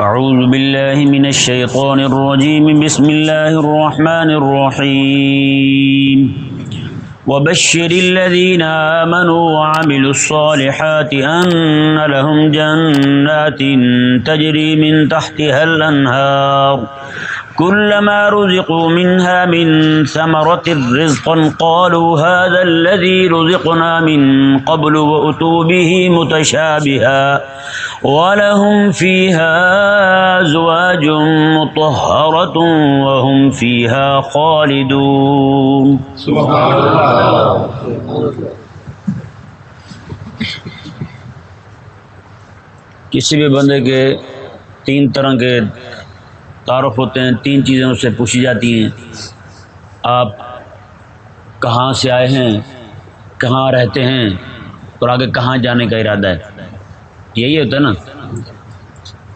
أعوذ بالله من الشيطان الرجيم. بسم الله الرحمن الرحيم. وبشر الذين آمنوا وعملوا الصالحات أن لهم جنات تجري من تحتها الأنهار. كلما رزقوا منها من ثمرة رزقا قالوا هذا الذي رزقنا من قبل وأتوا به متشابها ولهم فيها أزواج مطهرة وهم فيها خالدون. سبحان الله کسی بھی بندے کے تین طرح کے تعارف ہوتے ہیں تین چیزیں اس سے پوچھی جاتی ہیں۔ آپ کہاں سے آئے ہیں؟ کہاں رہتے ہیں؟ اور آگے کہاں جانے کا ارادہ ہے؟ یہی ہوتا ہے نا۔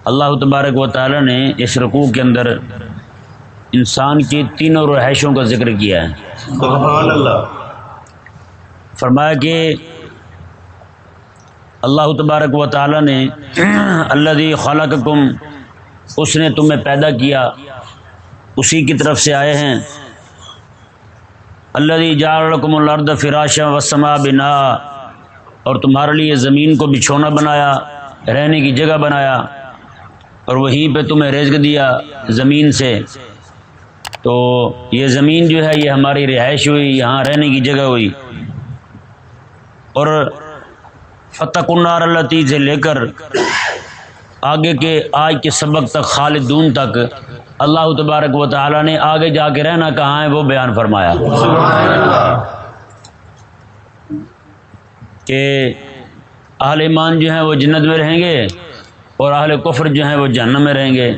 اللہ تبارک و تعالی نے اس رقوع کے اندر انسان کی تینوں رہائشوں کا ذکر کیا ہے۔ سبحان اللہ۔ فرمایا کہ اللہ تبارک و تعالی نے اللہ دی خالقکم اس نے تمہیں پیدا کیا۔ اسی کی طرف سے آئے ہیں۔ اللہ جارکم الارض فراشا وسما بنا اور تمہارے لیے زمین کو بچھونا بنایا، رہنے کی جگہ بنایا، اور وہیں پہ تمہیں رزق دیا زمین سے۔ تو یہ زمین جو ہے، یہ ہماری رہائش ہوئی، یہاں رہنے کی جگہ ہوئی۔ اور فتح کنار اللہ سے لے کر آگے کے آج کے سبق تک، خالدون تک، اللہ تبارک و تعالی نے آگے جا کے رہنا کہاں ہے وہ بیان فرمایا۔ کہ اہل ایمان جو ہیں وہ جنت میں رہیں گے اور اہل کفر جو ہیں وہ جہنم میں رہیں گے۔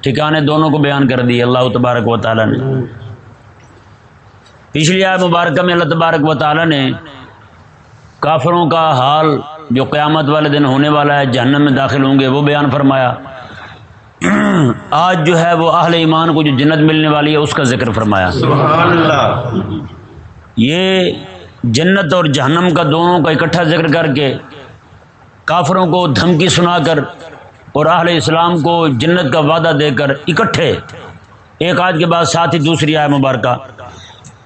ٹھکانے دونوں کو بیان کر دیے اللہ تبارک و تعالی نے۔ پچھلی آئے مبارکہ میں اللہ تبارک و تعالی نے کافروں کا حال جو قیامت والے دن ہونے والا ہے جہنم میں داخل ہوں گے وہ بیان فرمایا۔ آج جو ہے وہ اہل ایمان کو جو جنت ملنے والی ہے اس کا ذکر فرمایا۔ سبحان اللہ یہ جنت اور جہنم کا دونوں کا اکٹھا ذکر کر کے کافروں کو دھمکی سنا کر اور اہل اسلام کو جنت کا وعدہ دے کر اکٹھے۔ ایک آج کے بعد ساتھ ہی دوسری آئے مبارکہ۔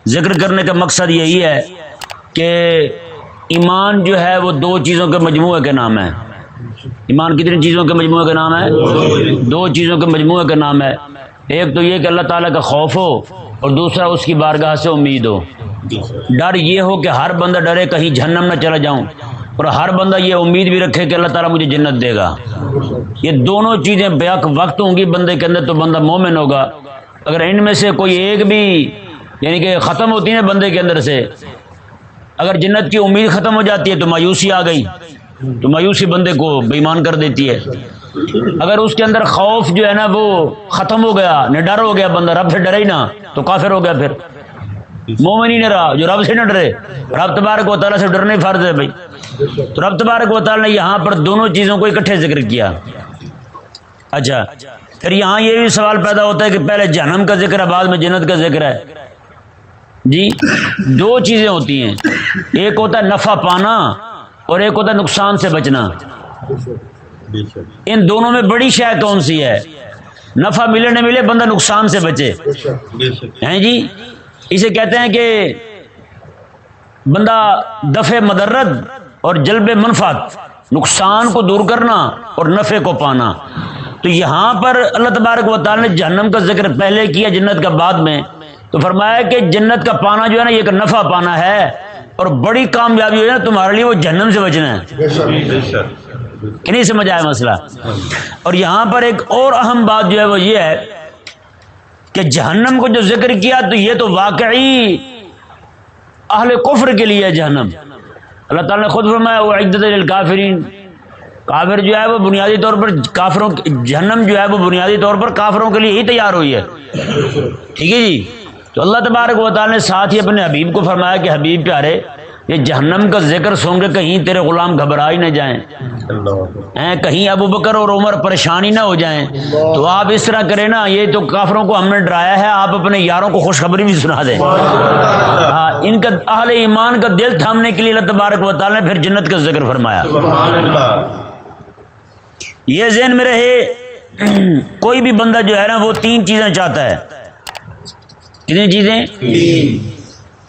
ذکر کرنے کا مقصد یہی ہے کہ ایمان جو ہے وہ دو چیزوں کے مجموعے کے نام ہے۔ ایمان کتنی چیزوں کے مجموعے کا نام ہے؟ دو چیزوں کے مجموعے کا نام ہے۔ ایک تو یہ کہ اللہ تعالیٰ کا خوف ہو اور دوسرا اس کی بارگاہ سے امید ہو۔ ڈر یہ ہو کہ ہر بندہ ڈرے، کہیں جہنم نہ چلا جاؤں۔ اور ہر بندہ یہ امید بھی رکھے کہ اللہ تعالیٰ مجھے جنت دے گا۔ یہ دونوں چیزیں بیک وقت ہوں گی بندے کے اندر تو بندہ مومن ہوگا۔ اگر ان میں سے کوئی ایک بھی یعنی کہ ختم ہوتی ہے بندے کے اندر سے اگر جنت کی امید ختم ہو جاتی ہے تو مایوسی آ گئی، تو مایوسی بندے کو بےمان کر دیتی ہے۔ اگر اس کے اندر خوف جو ہے نا وہ ختم ہو گیا، نہ ڈر ہو گیا بندہ، رب سے ڈرے ہی نہ تو کافر ہو گیا پھر۔ مومن ہی نہیں رہا، جو رب سے نہ ڈرے۔ رب تبارک و تعالیٰ سے ڈرنے فرض ہے بھائی۔ تو رب تبارک و تعالیٰ نے یہاں پر دونوں چیزوں کو اکٹھے ذکر کیا۔ اچھا پھر یہاں یہ بھی سوال پیدا ہوتا ہے کہ پہلے جہنم کا ذکر ہے، بعد میں جنت کا ذکر ہے۔ جی دو چیزیں ہوتی ہیں۔ ایک ہوتا ہے نفع پانا اور ایک ہوتا ہے نقصان سے بچنا۔ ان دونوں میں بڑی شے کون سی ہے؟ نفع ملے نہ ملے، بندہ نقصان سے بچے۔ ہیں جی؟ اسے کہتے ہیں کہ بندہ دفع مدرد اور جلب منفعت، نقصان کو دور کرنا اور نفع کو پانا۔ تو یہاں پر اللہ تبارک و تعالی نے جہنم کا ذکر پہلے کیا، جنت کا بعد میں۔ تو فرمایا کہ جنت کا پانا جو ہے نا یہ ایک نفع پانا ہے اور بڑی کامیابی ہو نا تمہارے لیے وہ جہنم سے بچنا ہے۔ کہ نہیں سمجھ آیا مسئلہ؟ اور یہاں پر ایک اور اہم بات جو ہے وہ یہ ہے کہ جہنم کو جو ذکر کیا تو یہ تو واقعی اہل کفر کے لیے ہے جہنم۔ اللہ تعالیٰ نے خود فرمایا وہ عدت کافرین کافر جو ہے وہ بنیادی طور پر کافروں جہنم جو ہے وہ بنیادی طور پر کافروں کے لیے ہی تیار ہوئی ہے۔ ٹھیک ہے جی؟ تو اللہ تبارک و تعالیٰ نے ساتھ ہی اپنے حبیب کو فرمایا کہ حبیب پیارے، یہ جہنم کا ذکر سن کے کہیں تیرے غلام گھبرا ہی نہ جائیں۔ ہیں کہیں ابو بکر اور عمر پریشانی نہ ہو جائیں۔ تو آپ اس طرح کریں نا، یہ تو کافروں کو ہم نے ڈرایا ہے، آپ اپنے یاروں کو خوشخبری بھی سنا دیں۔ ہاں ان کا اہل ایمان کا دل تھامنے کے لیے اللہ تبارک و تعالیٰ نے پھر جنت کا ذکر فرمایا۔ یہ ذہن میں رہے، کوئی بھی بندہ جو ہے نا، وہ تین چیزیں چاہتا ہے۔ کتنی چیزیں؟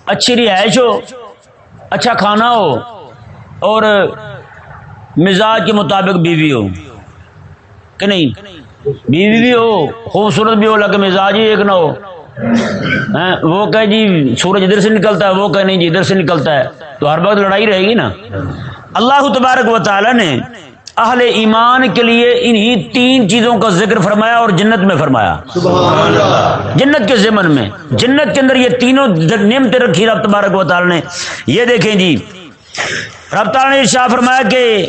اچھی رہائش ہو اچھا کھانا ہو اور مزاج کے مطابق بیوی ہو۔ کہ نہیں؟ بیوی بھی ہو خوبصورت بھی ہو لیکن مزاج ہی ایک نہ ہو۔ ہیں، وہ کہ جی سورج ادھر سے نکلتا ہے وہ کہ نہیں جی ادھر سے نکلتا ہے۔ تو ہر وقت لڑائی رہے گی نا۔ اللہ تبارک و تعالی نے اہل ایمان کے لیے انہی تین چیزوں کا ذکر فرمایا اور جنت میں فرمایا۔ سبحان اللہ۔ جنت کے ضمن میں جنت کے اندر یہ تینوں نعمتیں رکھی رب تبارک و تعالی نے۔ یہ دیکھیں جی رب تعالی نے شاہ فرمایا کہ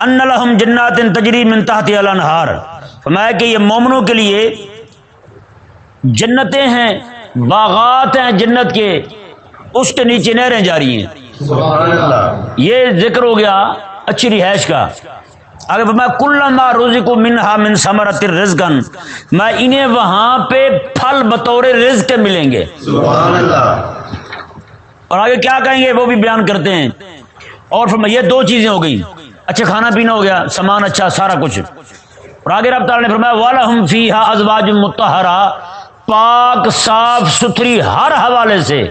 ان لہم جنات تجری من تحت الانہار۔ فرمایا کہ یہ مومنوں کے لیے جنتیں ہیں باغات ہیں جنت کے۔ اس کے نیچے نہریں جاری ہیں۔ سبحان اللہ۔ یہ ذکر ہو گیا اچھی رہائش کا۔ اگر میں کل ما روزی کو منہا من سمرت رزقن۔ میں انہیں وہاں پہ پھل بطور رزق کے ملیں گے۔ سبحان اللہ اور آگے کیا کہیں گے؟ وہ بھی بیان کرتے ہیں۔ اور یہ دو چیزیں ہو گئی اچھا کھانا پینا ہو گیا سامان اچھا سارا کچھ۔ اور آگے رب تعالیٰ نے فرمایا والہم فیہا ازواج متحرہ پاک صاف ستھری ہر حوالے سے۔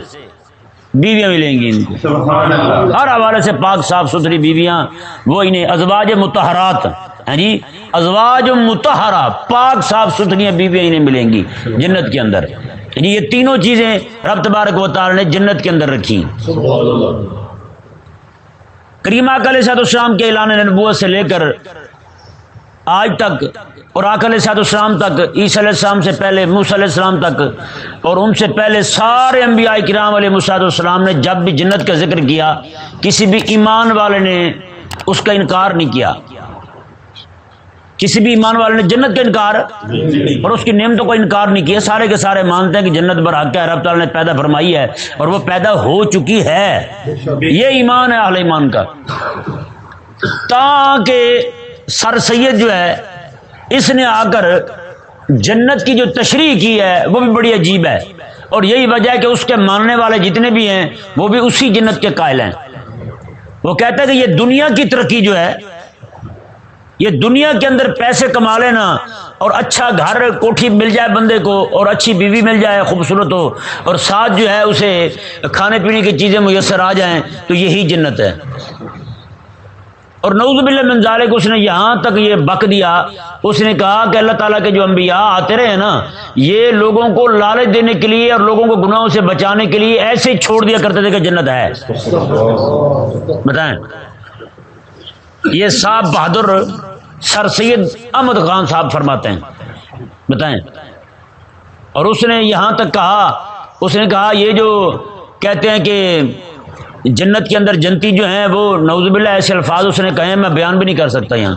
بیویاں ملیں گی ان کو۔ سبحان اللہ۔ ہر حوالے سے پاک صاف ستھری بیویاں وہ انہیں ازواج متحرات ہیں جی؟ ازواج متحرہ پاک صاف ستھری بیویاں انہیں ملیں گی جنت کے اندر۔ جی یہ تینوں چیزیں رب تبارک و تعالی نے جنت کے اندر رکھی۔ سبحان اللہ۔ کریمہ علیہ صاحب السلام کے اعلان نبوت سے لے کر آج تک اور آکل صاحب السلام تک، عیسی علیہ السلام سے پہلے، موسی علیہ السلام تک، اور ان سے پہلے سارے انبیاء کرام علیہ مساط السلام نے جب بھی جنت کا ذکر کیا، کسی بھی ایمان والے نے اس کا انکار نہیں کیا۔ کسی بھی ایمان والے نے جنت کا انکار اور اس کی نعمتوں کا انکار نہیں کیا۔ سارے کے سارے مانتے ہیں کہ جنت بر حق ہے، رب تعالیٰ نے پیدا فرمائی ہے اور وہ پیدا ہو چکی ہے۔ یہ ایمان ہے اہل ایمان کا۔ تاکہ سر سید جو ہے، اس نے آ کر جنت کی جو تشریح کی ہے، وہ بھی بڑی عجیب ہے۔ اور یہی وجہ ہے کہ اس کے ماننے والے جتنے بھی ہیں، وہ بھی اسی جنت کے قائل ہیں۔ وہ کہتا ہے کہ یہ دنیا کی ترقی جو ہے، یہ دنیا کے اندر پیسے کما لینا اور اچھا گھر، کوٹھی مل جائے بندے کو اور اچھی بیوی مل جائے خوبصورت ہو اور ساتھ جو ہے، اسے کھانے پینے کی چیزیں میسر آ جائیں، تو یہی جنت ہے۔ اور نعوذ باللہ من ذالک، اس نے یہاں تک یہ بک دیا۔ اس نے کہا کہ اللہ تعالیٰ کے جو انبیاء آتے رہے نا، یہ لوگوں کو لالچ دینے کے لیے اور لوگوں کو گناہوں سے بچانے کے لیے ایسے ہی چھوڑ دیا کرتے تھے کہ جنت ہے۔ بتائیں۔ یہ صاحب بہادر سر سید احمد خان صاحب فرماتے ہیں۔ بتائیں۔ اور اس نے یہاں تک کہا، اس نے کہا یہ جو کہتے ہیں کہ جنت کے اندر جنتی جو ہیں وہ نعوذ باللہ ایسے الفاظ اس نے کہے ہیں، میں بیان بھی نہیں کر سکتا یہاں۔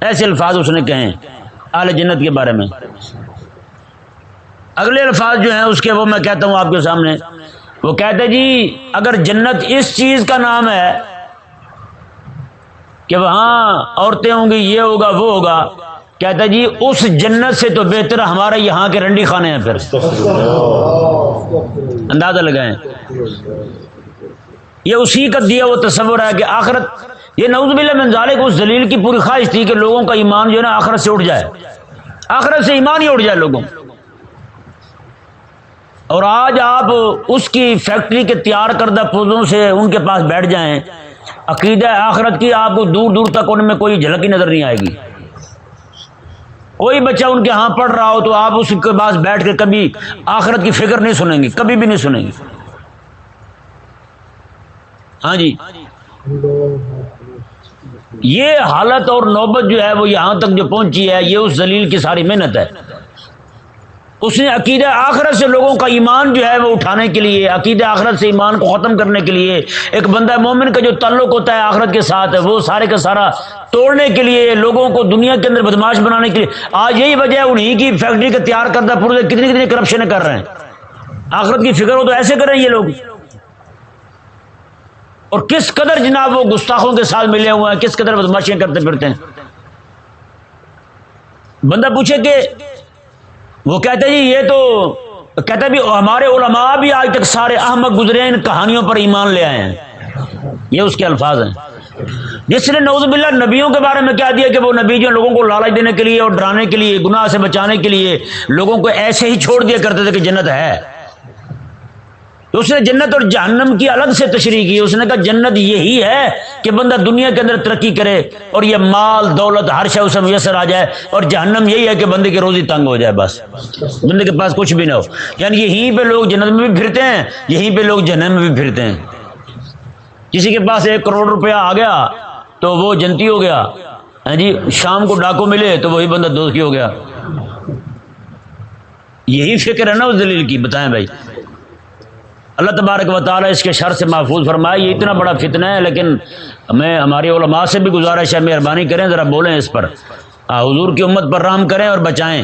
ایسے الفاظ اس نے کہے ہیں اعلی جنت کے بارے میں۔ اگلے الفاظ جو ہیں اس کے وہ میں کہتا ہوں آپ کے سامنے۔ وہ کہتے جی اگر جنت اس چیز کا نام ہے کہ وہاں عورتیں ہوں گی، یہ ہوگا، وہ ہوگا۔ کہتا جی اس جنت سے تو بہتر ہمارے یہاں کے رنڈی خانے ہیں پھر۔ اندازہ لگائیں۔ یہ اسی کا دیا وہ تصور ہے کہ آخرت، یہ نعوذ باللہ من ذالک، اس دلیل کی پوری خواہش تھی کہ لوگوں کا ایمان جو ہے نا آخرت سے اٹھ جائے۔ آخرت سے ایمان ہی اٹھ جائے لوگوں۔ اور آج آپ اس کی فیکٹری کے تیار کردہ پودوں سے ان کے پاس بیٹھ جائیں، عقیدہ آخرت کی آپ کو دور دور تک ان میں کوئی جھلک ہی نظر نہیں آئے گی۔ کوئی بچہ ان کے ہاں پڑھ رہا ہو تو آپ اس کے پاس بیٹھ کے کبھی آخرت کی فکر نہیں سنیں گے، کبھی بھی نہیں سنیں گے۔ ہاں جی۔ یہ حالت اور نوبت جو ہے وہ یہاں تک جو پہنچی ہے، یہ اس دلیل کی ساری محنت ہے۔ اس نے عقیدہ آخرت سے لوگوں کا ایمان جو ہے وہ اٹھانے کے لیے، عقیدہ آخرت سے ایمان کو ختم کرنے کے لیے، ایک بندہ مومن کا جو تعلق ہوتا ہے آخرت کے ساتھ، وہ سارے کا سارا توڑنے کے لیے، لوگوں کو دنیا کے اندر بدماش بنانے کے لیے۔ آج یہی وجہ ہے انہیں کی فیکٹری کا تیار کردہ پورے کتنی کتنی کرپشن کر رہے ہیں۔ آخرت کی فکر ہو تو ایسے کریں یہ لوگ۔ اور کس قدر جناب وہ گستاخوں کے ساتھ ملے ہوئے ہیں، کس قدر بدماشیاں کرتے پھرتے ہیں؟ بندہ پوچھے کہ وہ کہتے جی یہ تو کہتے بھی ہمارے علماء بھی آج تک سارے احمد گزرے ہیں ان کہانیوں پر ایمان لے آئے ہیں۔ یہ اس کے الفاظ ہیں۔ جس نے نوز باللہ نبیوں کے بارے میں کیا دیا کہ وہ نبی جو لوگوں کو لالچ دینے کے لیے اور ڈرانے کے لیے، گناہ سے بچانے کے لیے لوگوں کو ایسے ہی چھوڑ دیا کرتے تھے کہ جنت ہے۔ تو اس نے جنت اور جہنم کی الگ سے تشریح کی۔ اس نے کہا، جنت یہی ہے کہ بندہ دنیا کے اندر ترقی کرے اور یہ مال، دولت، ہر شے اسے میسر آ جائے اور جہنم یہی ہے کہ بندے کی روزی تنگ ہو جائے بس۔ بندے کے پاس کچھ بھی نہ ہو۔ یعنی یہیں پہ لوگ جنت میں بھی پھرتے ہیں، یہیں پہ لوگ جہنم میں بھی پھرتے ہیں۔ کسی کے پاس ایک کروڑ روپیہ آ گیا تو وہ جنتی ہو گیا۔ ہاں جی شام کو ڈاکو ملے تو وہی بندہ دوست کی ہو گیا۔ یہی فکر ہے نا اس دلیل کی، بتائیں بھائی۔ اللہ تبارک و تعالیٰ اس کے شر سے محفوظ فرمائے یہ اتنا بڑا فتنہ ہے لیکن ہمیں ہماری علماء سے بھی گزارش ہے مہربانی کریں ذرا بولیں اس پر۔ آ، حضور کی امت پر رام کریں اور بچائیں۔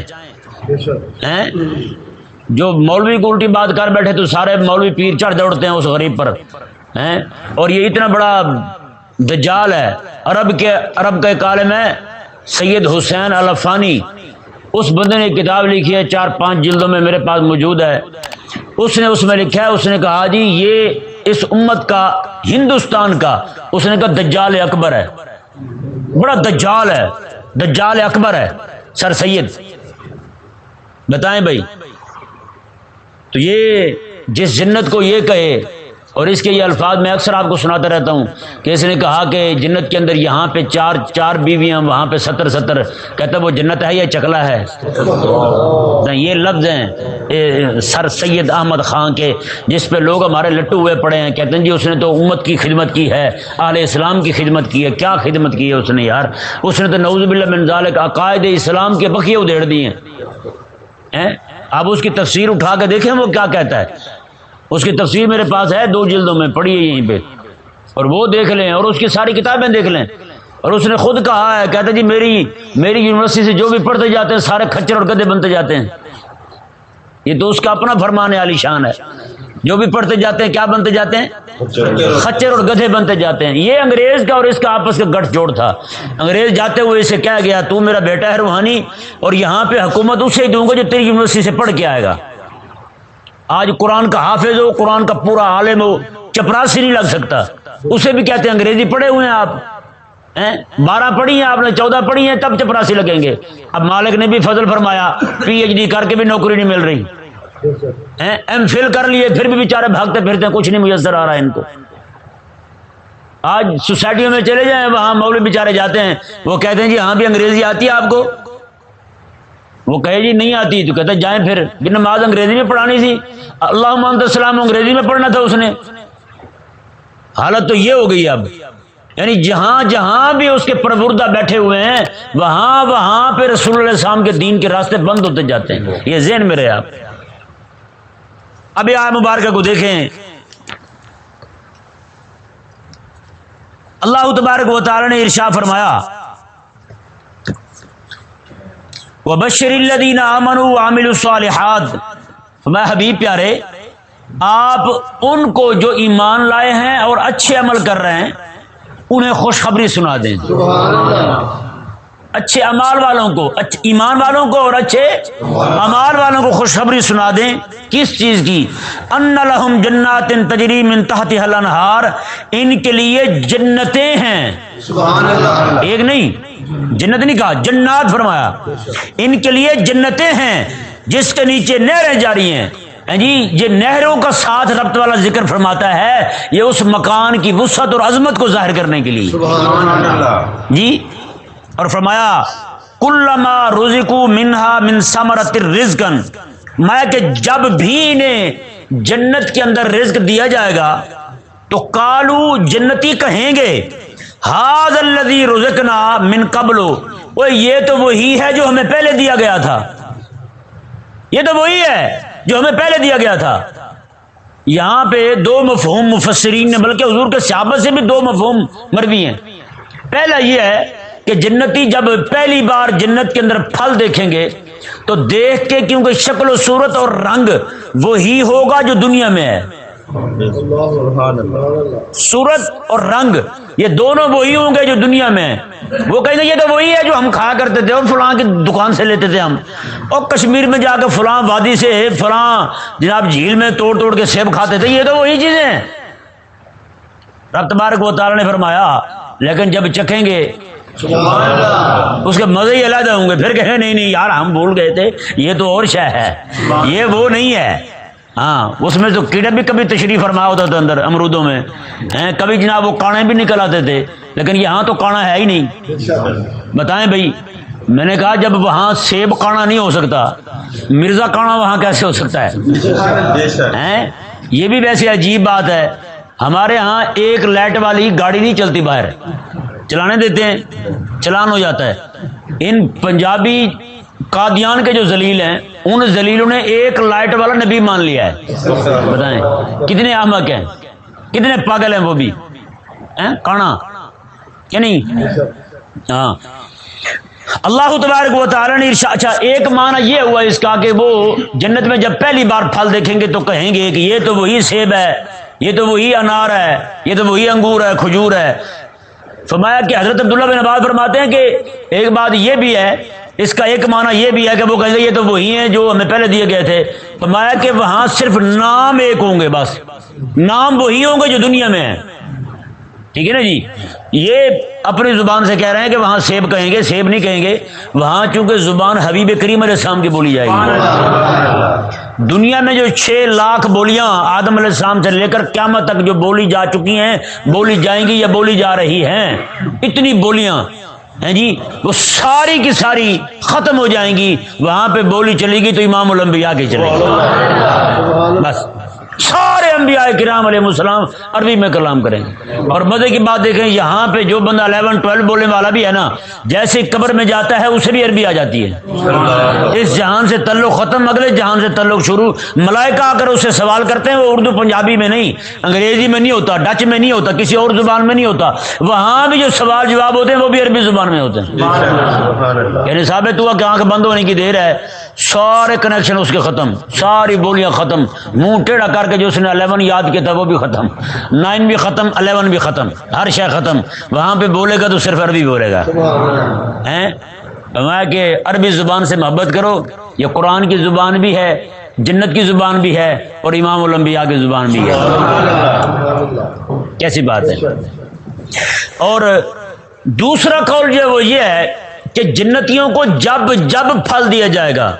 جو مولوی کو الٹی بات کر بیٹھے تو سارے مولوی پیر چڑھ دوڑتے ہیں اس غریب پر۔ ہیں؟ اور یہ اتنا بڑا دجال ہے عرب کے عرب کا ایک عالم ہے سید حسین الفانی اس بندے نے کتاب لکھی ہے چار پانچ جلدوں میں میرے پاس موجود ہے۔ اس نے اس میں لکھا ہے، اس نے کہا ہاں جی یہ اس امت کا، ہندوستان کا، اس نے کہا دجال اکبر ہے۔ بڑا دجال ہے، دجال اکبر ہے، سر سید۔ بتائیں بھائی۔ تو یہ جس جنت کو یہ کہے اور اس کے یہ الفاظ میں اکثر آپ کو سناتا رہتا ہوں کہ اس نے کہا کہ جنت کے اندر یہاں پہ چار چار بیویاں وہاں پہ ستر ستر، کہتا وہ جنت ہے یا چکلا ہے؟ یہ لفظ ہیں سر سید احمد خان کے، جس پہ لوگ ہمارے لٹو ہوئے پڑے ہیں، کہتے ہیں جی اس نے تو امت کی خدمت کی ہے اعلی اسلام کی خدمت کی ہے، کیا خدمت کی ہے اس نے یار؟ اس نے تو نوز باللہ من ذالک عقائد اسلام کے بقیہ ادھیڑ دیے ہیں؟ آپ اس کی تفسیر اٹھا کے دیکھیں وہ کیا کہتا ہے؟ اس کی تفسیر میرے پاس ہے، دو جلدوں میں پڑھی ہے یہیں پہ۔ اور وہ دیکھ لیں، اور اس کی ساری کتابیں دیکھ لیں۔ اور اس نے خود کہا ہے، کہتا جی میری میری یونیورسٹی سے جو بھی پڑھتے جاتے ہیں، سارے کھچر اور گدے بنتے جاتے ہیں۔ یہ تو اس کا اپنا فرمان عالی شان ہے۔ جو بھی پڑھتے جاتے ہیں، کیا بنتے جاتے ہیں؟ خچر اور گدھے بنتے جاتے ہیں۔ یہ انگریز کا اور اس کا آپس کا گٹھ جوڑ تھا۔ انگریز جاتے ہوئے اسے کہا گیا، تو میرا بیٹا ہے روحانی، اور یہاں پہ حکومت اسے دوں گا جو تیری یونیورسٹی سے پڑھ کے آئے گا۔ آج قرآن کا حافظ ہو، قرآن کا پورا عالم ہو، چپراسی نہیں لگ سکتا۔ اسے بھی کہتے ہیں انگریزی پڑھے ہوئے ہیں آپ۔ بارہ پڑھی ہیں آپ نے، چودہ پڑھی ہیں، تب چپراسی لگیں گے۔ اب مالک نے بھی فضل فرمایا، پی ایچ ڈی کر کے بھی نوکری نہیں مل رہی۔ ایم فل کر لیے، پھر بھی بیچارے بھاگتے پھرتے ہیں، کچھ نہیں میسر آ رہا ہے ان کو۔ آج سوسائٹیوں میں چلے جائیں، وہاں مولوی بیچارے جاتے ہیں۔ وہ کہتے ہیں جی ہاں بھی انگریزی آتی ہے آپ کو۔ وہ کہے جی نہیں آتی تو کہتے جائیں پھر۔ جی نماز انگریزی میں پڑھانی تھی اللہ محمد السلام انگریزی میں پڑھنا تھا اس نے۔ حالت تو یہ ہو گئی اب۔ یعنی جہاں جہاں بھی اس کے پروردہ بیٹھے ہوئے ہیں، وہاں وہاں پہ رسول اللہ السلام کے دین کے راستے بند ہوتے جاتے ہیں۔ یہ ذہن میں رہے آپ۔ اب آئے مبارکہ کو دیکھیں۔ اللہ تبارک و تعالی نے ارشا فرمایا وہ بشر الدین امن عامل الصالحات۔ میں حبیب پیارے، آپ ان کو جو ایمان لائے ہیں اور اچھے عمل کر رہے ہیں، انہیں خوشخبری سنا دیں۔ اچھے امال والوں کو اچھ ایمان والوں کو اور اچھے امال والوں کو خوشخبری سنا دیں۔ کس چیز کی؟ ان لہم جنات تجری من تحت الانہار ان کے لیے جنتیں ہیں۔ ایک نہیں جنت نہیں کہا جنات فرمایا۔ ان کے لیے جنتیں ہیں جس کے نیچے نہریں جاری ہیں۔ جی یہ نہروں کا ساتھ ربط والا ذکر فرماتا ہے یہ اس مکان کی وسعت اور عظمت کو ظاہر کرنے کے لیے۔ جی اور فرمایا، کلما رزقو منہا من ثمرت رزقن میں کہ جب بھی انہیں جنت کے اندر رزق دیا جائے گا، تو کالو جنتی کہیں گے ہاض الذی رزقنا من قبل. وہ یہ تو وہی ہے جو ہمیں پہلے دیا گیا تھا۔ یہ تو وہی ہے جو ہمیں پہلے دیا گیا تھا۔ یہاں پہ دو مفہوم مفسرین نے، بلکہ حضور کے صحابہ سے بھی دو مفہوم مروی ہیں۔ پہلا یہ ہے کہ جنتی جب پہلی بار جنت کے اندر پھل دیکھیں گے، تو دیکھ کے کیونکہ شکل و صورت اور رنگ وہی ہوگا جو دنیا میں ہے۔ صورت اور رنگ، یہ دونوں وہی ہوں گے جو دنیا میں ہیں۔ وہ کہیں گے، یہ تو وہی ہے جو ہم کھایا کرتے تھے اور فلاں کی دکان سے لیتے تھے ہم۔ اور کشمیر میں جا کے فلاں وادی سے فلاں، جناب جھیل میں توڑ توڑ کے سیب کھاتے تھے، یہ تو وہی چیزیں ہیں۔ رب تبارک و تعالی نے فرمایا، لیکن جب چکھیں گے اس کے مزے ہی علیحدہ ہوں گے۔ پھر کہیں نہیں نہیں یار ہم بھول گئے تھے۔ یہ تو اور شے ہے۔ یہ وہ نہیں ہے۔ ہاں اس میں تو کیڑے بھی کبھی تشریف فرما ہوتا تھا اندر امرودوں میں۔ ہیں، کبھی جناب وہ کانے بھی نکل آتے تھے۔ لیکن یہاں تو کانا ہے ہی نہیں۔ بتائیں بھائی میں نے کہا جب وہاں سیب کانا نہیں ہو سکتا مرزا کانا وہاں کیسے ہو سکتا ہے؟ یہ بھی ویسے عجیب بات ہے۔ ہمارے ہاں ایک لائٹ والی گاڑی نہیں چلتی باہر۔ چلانے دیتے ہیں، چلان ہو جاتا ہے۔ ان پنجابی قادیان کے جو ذلیل ہیں، ان ذلیلوں نے ایک لائٹ والا نبی مان لیا ہے۔ بتائیں، کتنے احمق ہیں، کتنے پاگل ہیں وہ بھی۔ کانا۔ کہ نہیں؟ ہاں۔ اللہ تبارک و تعالی نے ارشا اچھا ایک معنی یہ ہوا اس کا کہ وہ جنت میں جب پہلی بار پھل دیکھیں گے تو کہیں گے کہ یہ تو وہی سیب ہے، یہ تو وہی انار ہے، یہ تو وہی انگور ہے، کھجور ہے۔ فرمایا کہ حضرت عبداللہ بن عباس فرماتے ہیں کہ ایک بات یہ بھی ہے، اس کا ایک معنی یہ بھی ہے کہ وہ کہیں گے یہ تو وہی ہیں جو ہمیں پہلے دیے گئے تھے۔ فرمایا کہ وہاں صرف نام ایک ہوں گے بس۔ نام وہی ہوں گے جو دنیا میں ہیں۔ ٹھیک ہے نا جی؟ یہ اپنی زبان سے کہہ رہے ہیں کہ وہاں سیب کہیں گے سیب نہیں کہیں گے وہاں چونکہ زبان حبیب کریم علیہ السلام کی بولی جائے گی۔ دنیا میں جو چھ لاکھ بولیاں آدم علیہ السلام سے لے کر قیامت تک جو بولی جا چکی ہیں بولی جائیں گی یا بولی جا رہی ہیں اتنی بولیاں ہیں جی وہ ساری کی ساری ختم ہو جائیں گی۔ وہاں پہ بولی چلے گی تو امام الانبیاء کی چلے گی۔ بس۔ سارے انبیاء کرام علیہ السلام عربی میں کلام کریں۔ گے اور مزے کی بات دیکھیں، یہاں پہ جو بندہ 11 12 بولنے والا بھی ہے نا، جیسے قبر میں جاتا ہے، اسے بھی عربی آ جاتی ہے۔ اس جہان سے تعلق ختم، اگلے جہان سے تعلق شروع۔ ملائکہ آ کر اسے سوال کرتے ہیں، وہ اردو پنجابی میں نہیں، انگریزی میں نہیں ہوتا، ڈچ میں نہیں ہوتا، کسی اور زبان میں نہیں ہوتا۔ وہاں بھی جو سوال جواب ہوتے ہیں، وہ بھی عربی زبان میں ہوتے ہیں۔ یعنی ثابت ہوا کہ آنکھ بند ہونے کی دیر ہے، سارے کنیکشن اس کے ختم، ساری بولیاں ختم، منہ ٹیڑھا کر کے جو اس نے الیون یاد کیا تھا وہ بھی ختم۔ نائن بھی ختم، الیون بھی ختم۔ ہر شے ختم۔ وہاں پہ بولے گا تو صرف عربی بولے گا۔ ہیں؟ فرمایا کہ عربی زبان سے محبت کرو۔ یہ قرآن کی زبان بھی ہے، جنت کی زبان بھی ہے اور امام الانبیاء کی زبان بھی ہے۔ کیسی بات ہے؟ اور دوسرا قول جو ہے وہ یہ ہے کہ جنتیوں کو جب جب پھل دیا جائے گا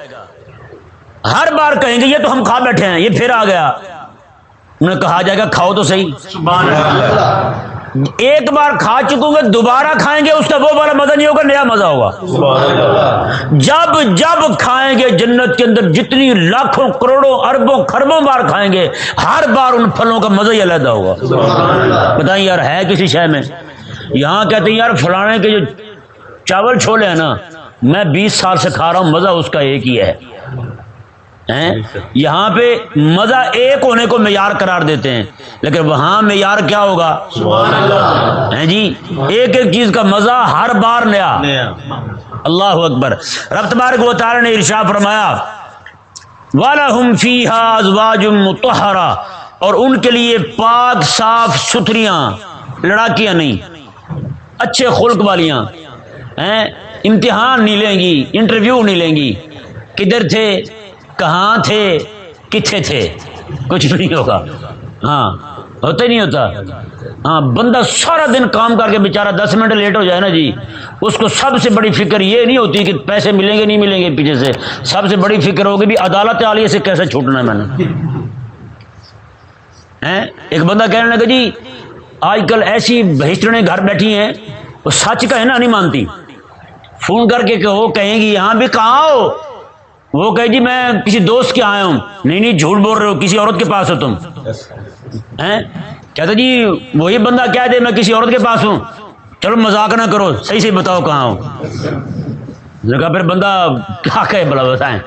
ہر بار کہیں گے یہ تو ہم کھا بیٹھے ہیں یہ پھر آ گیا۔ انہیں کہا جائے گا کھاؤ تو صحیح۔ سبحان اللہ۔ ایک بار کھا چکوں گے دوبارہ کھائیں گے اس کا وہ والا مزہ نہیں ہوگا نیا مزہ ہوگا۔ سبحان اللہ۔ جب جب کھائیں گے جنت کے اندر جتنی لاکھوں کروڑوں اربوں خربوں بار کھائیں گے ہر بار ان پھلوں کا مزہ ہی علیحدہ ہوگا۔ سبحان اللہ۔ بتائیں یار ہے کسی شہر میں؟ یہاں کہتے ہیں یار فلانے کے جو چاول چھولے ہیں نا میں بیس سال سے کھا رہا ہوں مزہ اس کا ایک ہی ہے؟ یہاں پہ مزہ ایک ہونے کو معیار قرار دیتے ہیں۔ لیکن وہاں معیار کیا ہوگا؟ ہیں جی؟ ایک ایک چیز کا مزہ ہر بار نیا۔ اللہ اکبر۔ رب تبارک و تعالی نے ارشا فرمایا والا ہم فی ازواج متحرا اور ان کے لیے پاک صاف ستھریاں لڑاکیاں نہیں اچھے خلق والیاں۔ ہیں؟ امتحان نہیں لیں گی انٹرویو نہیں لیں گی۔ کدھر تھے؟ کہاں تھے؟ کتنے تھے؟ کچھ بھی نہیں ہوگا۔ ہاں ہوتا ہی نہیں ہوتا۔ ہاں بندہ سارا دن کام کر کے بیچارہ دس منٹ لیٹ ہو جائے نا جی۔ اس کو سب سے بڑی فکر یہ نہیں ہوتی کہ پیسے ملیں گے، نہیں ملیں گے پیچھے سے۔ سب سے بڑی فکر ہوگی بھی عدالت عالیہ سے کیسے چھوٹنا ہے میں نے؟ ایک بندہ کہنے لگا جی آج کل ایسی بہشتریں گھر بیٹھی ہیں، وہ سچ کا ہے نا نہیں مانتی۔ فون کر کے کہو، کہیں گی یہاں بھی کہاں ہو؟ وہ کہے جی میں کسی دوست کے آیا ہوں۔ نہیں نہیں، جھوٹ بول رہے ہو، کسی عورت کے پاس ہو تم۔ کہتا جی وہی بندہ کہہ دے میں کسی عورت کے پاس ہوں۔ چلو مذاق نہ کرو، صحیح صحیح بتاؤ کہاں ہو۔ کہا پھر بندہ کیا کہے بلا بتائیں۔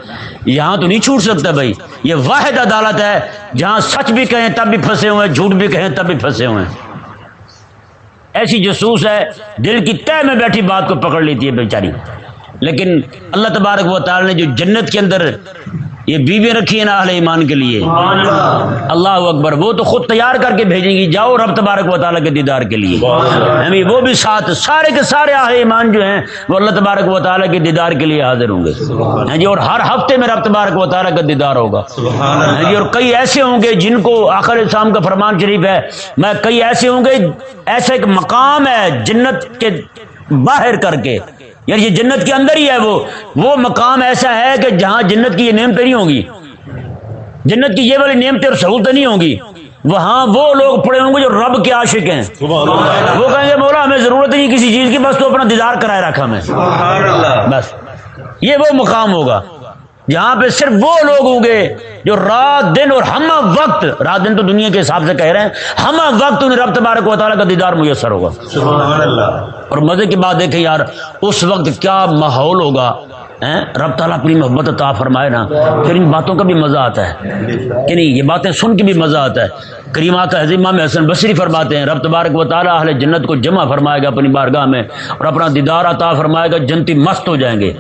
یہاں تو نہیں چھوٹ سکتا بھائی۔ یہ واحد عدالت ہے، جہاں سچ بھی کہیں تب بھی پھنسے ہوئے ہیں، جھوٹ بھی کہیں تب بھی پھنسے ہوئے ہیں۔ ایسی جسوس ہے، دل کی تہ میں بیٹھی بات کو پکڑ لیتی ہے بیچاری۔ لیکن اللہ تبارک و تعالی نے جو جنت کے اندر یہ بیوی رکھی ہے نا اہل ایمان کے لیے اللہ۔ اکبر وہ تو خود تیار کر کے بھیجیں گی جاؤ رب تبارک و تعالیٰ کے دیدار کے لیے۔ ہمیں وہ بھی ساتھ سارے کے سارے اہل ایمان جو ہیں وہ اللہ تبارک و تعالیٰ کے دیدار کے لیے حاضر ہوں گے۔ ہیں جی اور ہر ہفتے میں رب تبارک و تعالیٰ کا دیدار ہوگا۔ ہیں جی اور کئی ایسے ہوں گے جن کو آخر اسلام کا فرمان شریف ہے میں کئی ایسے ہوں گے ایسا ایک مقام ہے جنت کے باہر کر کے۔ یعنی یہ جنت کے اندر ہی ہے وہ وہ مقام ایسا ہے کہ جہاں جنت کی یہ نعمتیں نہیں ہوں گی۔ جنت کی یہ والی نعمتیں اور سہولتیں نہیں ہوں گی۔ وہاں وہ لوگ پڑے ہوں گے جو رب کے عاشق ہیں۔ وہ کہیں گے مولا ہمیں ضرورت نہیں کسی چیز کی بس تو اپنا دیدار کرائے رکھا اللہ۔ بس۔ یہ وہ مقام ہوگا۔ جہاں پہ صرف وہ لوگ ہوں گے جو رات دن اور ہم وقت رات دن تو دنیا کے حساب سے کہہ رہے ہیں ہم وقت انہیں رب تبارک و تعالیٰ کا دیدار میسر ہوگا۔ سبحان اللہ۔ اور مزے کی بات دیکھیں یار اس وقت کیا ماحول ہوگا؟ رب تعالیٰ اپنی محبت عطا فرمائے نا پھر ان باتوں کا بھی مزہ آتا ہے۔ کہ نہیں یہ باتیں سن کے بھی مزہ آتا ہے۔ کریمہ کا حضیمہ میں حسن بصری فرماتے ہیں رب تبارک و تعالیٰ اہل جنت کو جمع فرمائے گا اپنی بارگاہ میں اور اپنا دیدار عطا فرمائے گا جنتی مست ہو جائیں گے۔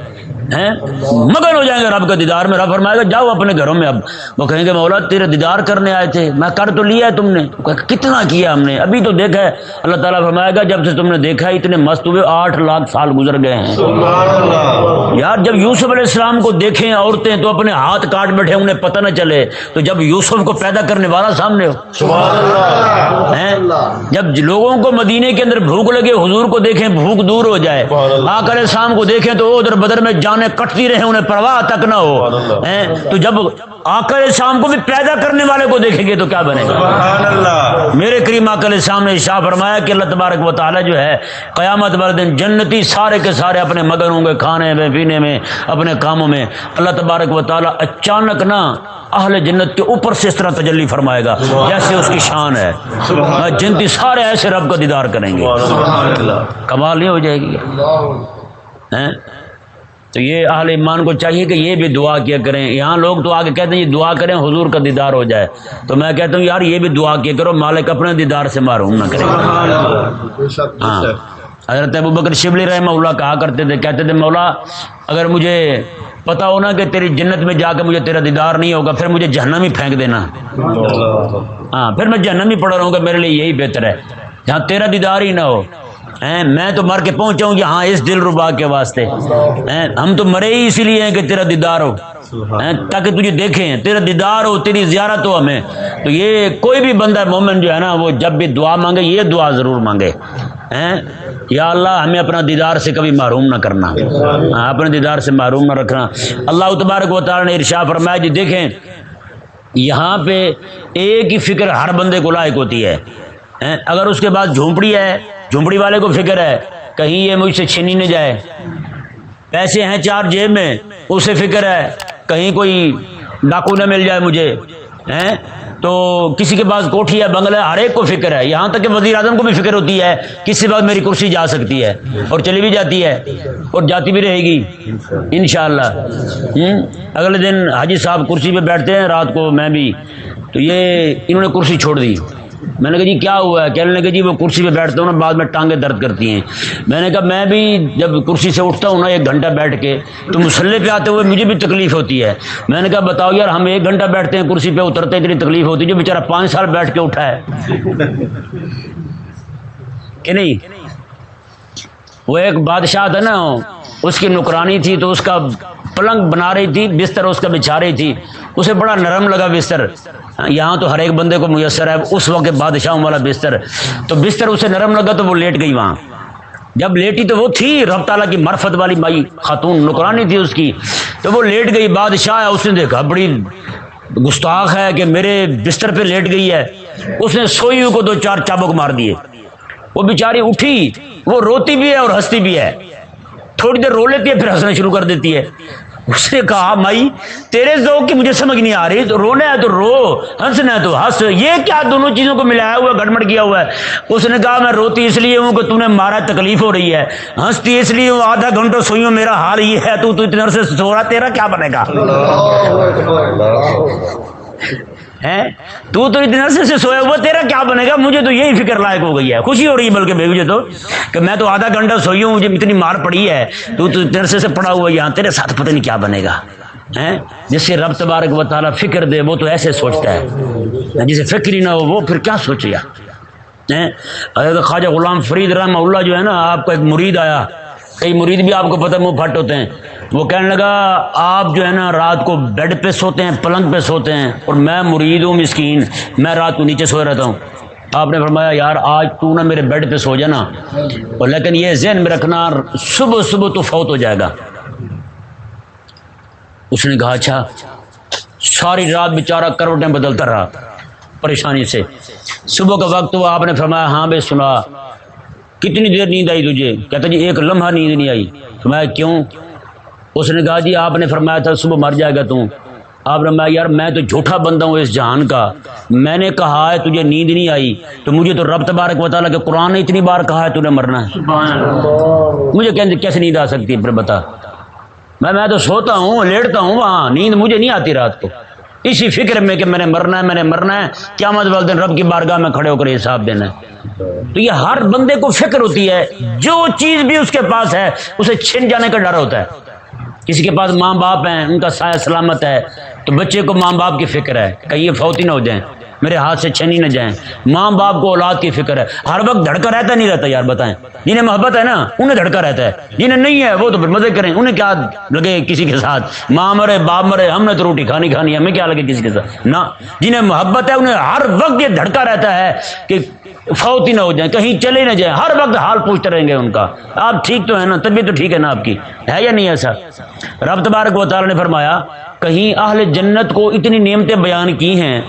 ہیں؟ مگن ہو جائیں گے رب کا دیدار میں۔ رب فرمائے گا جاؤ اپنے گھروں میں اب۔ وہ کہیں گے مولا تیرے دیدار کرنے آئے تھے۔ میں کر تو لیا ہے تم نے۔ کتنا کیا ہم نے؟ ابھی تو دیکھا ہے۔ اللہ تعالیٰ فرمائے گا جب سے تم نے دیکھا ہے اتنے مست ہوئے آٹھ لاکھ سال گزر گئے ہیں۔ یار جب یوسف علیہ السلام کو دیکھیں عورتیں تو اپنے ہاتھ کاٹ بیٹھے انہیں پتہ نہ چلے۔ تو جب یوسف کو پیدا کرنے والا سامنے ہو۔ جب لوگوں کو مدینے کے اندر بھوک لگے حضور کو دیکھیں بھوک دور ہو جائے۔ سبحان اللہ۔ آ کر شام کو دیکھیں تو ادھر بدر میں جانیں کٹتی رہے انہیں پرواہ تک نہ ہو۔ تو جب آ کر شام کو بھی پیدا کرنے والے کو دیکھیں گے تو کیا بنے؟ گا سبحان اللہ۔ میرے کریم علیہ السلام نے شاہ فرمایا کہ اللہ تبارک و تعالی جو ہے قیامت والے دن جنتی سارے کے سارے اپنے مگن ہوں گے کھانے میں پینے میں اپنے کاموں میں۔ اللہ تبارک و تعالی اچانک نہ اہل جنت کے اوپر سے اس طرح تجلی فرمائے گا جیسے اس کی شان ہے۔ سبحان جنتی سارے ایسے رب کا دیدار کریں گے۔ کمال نہیں ہو جائے گی۔ تو یہ اہل ایمان کو چاہیے کہ یہ بھی دعا کیا کریں۔ یہاں لوگ تو آگے کہتے ہیں یہ دعا کریں، حضور کا دیدار ہو جائے۔ تو میں کہتا ہوں یار یہ بھی دعا کیا کرو، مالک اپنے دیدار سے معروم نہ کرے۔ سبحان اللہ ہاں۔ حضرت ابو بکر شبلی رحمہ اللہ کہا کرتے تھے، کہتے تھے، مولا، اگر مجھے پتا ہونا کہ تیری جنت میں جا کے مجھے تیرا دیدار نہیں ہوگا، پھر مجھے جہنم ہی پھینک دینا۔ ہاں پھر میں جہنم ہی پڑا رہوں گا، میرے لیے یہی بہتر ہے۔ جہاں تیرا دیدار ہی نہ ہو میں تو مر کے پہنچا ہوں یہاں اس دل ربا کے واسطے۔ ہم تو مرے ہی اسی لیے ہیں کہ تیرا دیدار ہو۔ تاکہ تجھے دیکھیں تیرا دیدار ہو تیری زیارت ہو ہمیں۔ تو یہ کوئی بھی بندہ مومن جو ہے نا وہ جب بھی دعا مانگے یہ دعا ضرور مانگے۔ یا اللہ ہمیں اپنا دیدار سے کبھی محروم نہ کرنا۔ ہاں اپنے دیدار سے محروم نہ رکھنا۔ اللہ تبارک و تعالیٰ نے ارشا فرمایا جی دیکھیں یہاں پہ ایک ہی فکر ہر بندے کو لائق ہوتی ہے؟ اگر اس کے بعد جھونپڑی ہے جھونپڑی والے کو فکر ہے، کہیں یہ مجھ سے چھینی نہ جائے۔ پیسے ہیں چار جیب میں اسے فکر ہے، کہیں کوئی ڈاکو نہ مل جائے مجھے۔ ہیں؟ تو کسی کے پاس کوٹھی ہے بنگلہ ہر ایک کو فکر ہے۔ یہاں تک کہ وزیر اعظم کو بھی فکر ہوتی ہے کسی وقت میری کرسی جا سکتی ہے اور چلی بھی جاتی ہے اور جاتی بھی رہے گی۔ انشاءاللہ۔ اگلے دن حاجی صاحب کرسی پہ بیٹھتے ہیں، رات کو میں بھی۔ تو یہ انہوں نے کرسی چھوڑ دی۔ میں نے کہا جی کیا ہوا ہے؟ کہنے لگے جی وہ کرسی پہ بیٹھتا ہوں نا، بعد میں ٹانگیں درد کرتی ہیں۔ میں نے کہا میں بھی جب کرسی سے اٹھتا ہوں نا، ایک گھنٹہ بیٹھ کے، تو مسلح پہ آتے ہوئے مجھے بھی تکلیف ہوتی ہے۔ میں نے کہا بتاؤ یار، ہم ایک گھنٹہ بیٹھتے ہیں کرسی پہ، اترتے اتنی تکلیف ہوتی ہے جو بیچارہ پانچ سال بیٹھ کے اٹھا ہے۔ کہ نہیں؟ وہ ایک بادشاہ تھا نا، اس کی نکرانی تھی تو اس کا پلنگ بنا رہی تھی، بستر اس کا بچھا رہی تھی۔ اسے بڑا نرم لگا بستر۔ یہاں تو ہر ایک بندے کو میسر ہے، اس وقت بادشاہوں والا بستر۔ تو بستر اسے نرم لگا تو وہ لیٹ گئی وہاں۔ جب لیٹی تو وہ تھی، رب تعالیٰ کی مرفت والی مائی خاتون نکرانی تھی اس کی۔ تو وہ لیٹ گئی، بادشاہ ہے، اس نے دیکھا، بڑی گستاخ ہے کہ میرے بستر پہ لیٹ گئی ہے۔ اس نے سوئی کو دو چار چابک مار دیے۔ وہ بیچاری اٹھی، وہ روتی بھی ہے اور ہنستی بھی ہے۔ تھوڑی دیر رو لیتی ہے، پھر ہنسنا شروع کر دیتی ہے۔ اس نے کہا، مائی، تیرے ذوق کی مجھے سمجھ نہیں آ رہی، تو رونا ہے تو رو، ہنسنا ہے تو ہنس۔ یہ کیا دونوں چیزوں کو ملایا ہوا گڑمڑ کیا ہوا ہے؟ اس نے کہا، میں روتی اس لیے ہوں کہ تم نے مارا، تکلیف ہو رہی ہے۔ ہنستی اس لیے ہوں، آدھا گھنٹہ سوئی ہوں میرا حال یہ ہے، تو تو اتنے سے سو رہا، تیرا کیا بنے گا؟ تو تو اتنے عرصے سے سویا ہوا، تیرا کیا بنے گا؟ مجھے تو یہی فکر لائق ہو گئی ہے۔ خوشی ہو رہی ہے بلکہ بھائی مجھے تو کہ میں تو آدھا گھنٹہ سوئی ہوں، مجھے اتنی مار پڑی ہے۔ تو تو اتنے عرصے سے پڑا ہوا یہاں، تیرے ساتھ پتہ نہیں کیا بنے گا۔ ہیں؟ جسے رب تبارک و تعالیٰ فکر دے، وہ تو ایسے سوچتا ہے۔ جسے فکر ہی نہ ہو، وہ پھر کیا سوچے گا؟ حضرت خواجہ غلام فرید رحمہ اللہ جو ہے نا، آپ کا ایک مرید آیا۔ کئی مرید بھی آپ کو پتہ منہ پھٹ ہوتے ہیں۔ وہ کہنے لگا، آپ جو ہے نا رات کو بیڈ پہ سوتے ہیں، پلنگ پہ سوتے ہیں، اور میں مرید ہوں مسکین، میں رات کو نیچے سوئے رہتا ہوں۔ آپ نے فرمایا، یار آج تو نا میرے بیڈ پہ سو جانا اور لیکن یہ ذہن میں رکھنا صبح صبح تو فوت ہو جائے گا۔ اس نے کہا اچھا ساری رات بیچارہ کروٹیں بدلتا رہا پریشانی سے۔ صبح کا وقت ہوا آپ نے فرمایا ہاں بے سنا کتنی دیر نیند آئی تجھے؟ کہتا جی ایک لمحہ نیند نہیں آئی۔ فرمایا، کیوں؟ اس نے کہا جی آپ نے فرمایا تھا صبح مر جائے گا تو۔ آپ نے فرمایا یار میں تو جھوٹا بندہ ہوں اس جہان کا۔ میں نے کہا ہے تجھے نیند نہیں آئی۔ تو مجھے تو رب تبارک و تعالیٰ کہ قرآن نے اتنی بار کہا ہے تو نے مرنا ہے۔ مجھے کیسے نیند آ سکتی ہے؟ پھر بتا۔ میں میں تو سوتا ہوں لیٹتا ہوں وہاں نیند مجھے نہیں آتی رات کو۔ اسی فکر میں کہ میں نے مرنا ہے میں نے مرنا ہے۔ کیا مت والے دن رب کی بارگاہ میں کھڑے ہو کر حساب دینا ہے۔ تو یہ ہر بندے کو فکر ہوتی ہے جو چیز بھی اس کے پاس ہے اسے چھن جانے کا ڈر ہوتا ہے۔ کسی کے پاس ماں باپ ہیں، ان کا سایہ سلامت ہے، تو بچے کو ماں باپ کی فکر ہے، کہیں یہ فوتی نہ ہو جائیں۔ میرے ہاتھ سے چھنی نہ جائیں۔ ماں باپ کو اولاد کی فکر ہے۔ ہر وقت دھڑکا رہتا نہیں رہتا یار، بتائیں۔ جنہیں محبت ہے نا، انہیں دھڑکا رہتا ہے۔ جنہیں نہیں ہے، وہ تو پھر مزے کریں۔ انہیں کیا لگے کسی کے ساتھ؟ ماں مرے، باپ مرے، ہم نے تو روٹی کھانی کھانی، ہمیں کیا لگے کسی کے ساتھ؟ نہ۔ جنہیں محبت ہے، انہیں ہر وقت یہ دھڑکا رہتا ہے کہ فوت ہی نہ ہو جائیں، کہیں چلے نہ جائیں۔ ہر وقت حال پوچھتے رہیں گے ان کا۔ آپ ٹھیک تو ہے نا؟ طبیعت تو ٹھیک ہے نا آپ کی؟ ہے یا نہیں ایسا؟ رب تبارک و تعالیٰ نے فرمایا، کہیں اہل جنت کو اتنی نعمتیں بیان کی ہیں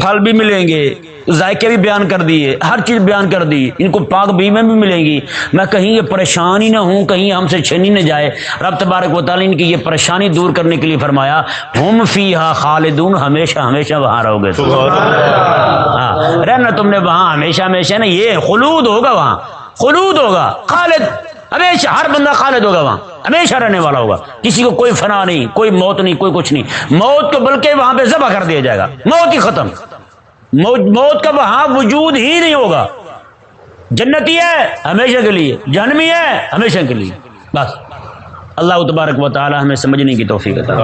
پھل بھی ملیں گے ذائقے بھی بیان کر دیے ہر چیز بیان کر دی ان کو پاک بیمے بھی ملیں گی۔ میں کہیں یہ پریشان ہی نہ ہوں کہیں ہم سے چھنی نہ جائے۔ رب تبارک و تعالیٰ ان کی یہ پریشانی دور کرنے کے لیے فرمایا ہم فی ہا خالدون ہمیشہ ہمیشہ وہاں رہو گے۔ ہاں رہنا تم نے وہاں ہمیشہ ہمیشہ نا یہ خلود ہوگا وہاں۔ خلود ہوگا۔ خالد ہمیشہ ہر بندہ خالد ہوگا وہاں، ہمیشہ رہنے والا ہوگا۔ کسی کو کوئی فنا نہیں، کوئی موت نہیں، کوئی کچھ نہیں۔ موت کو بلکہ وہاں پہ ذبح کر دیا جائے گا۔ موت ہی ختم۔ موت کا وہاں وجود ہی نہیں ہوگا۔ جنتی ہے، ہمیشہ کے لیے۔ جہنمی ہے، ہمیشہ کے لیے۔ بس۔ اللہ تبارک و تعالی ہمیں سمجھنے کی توفیق عطا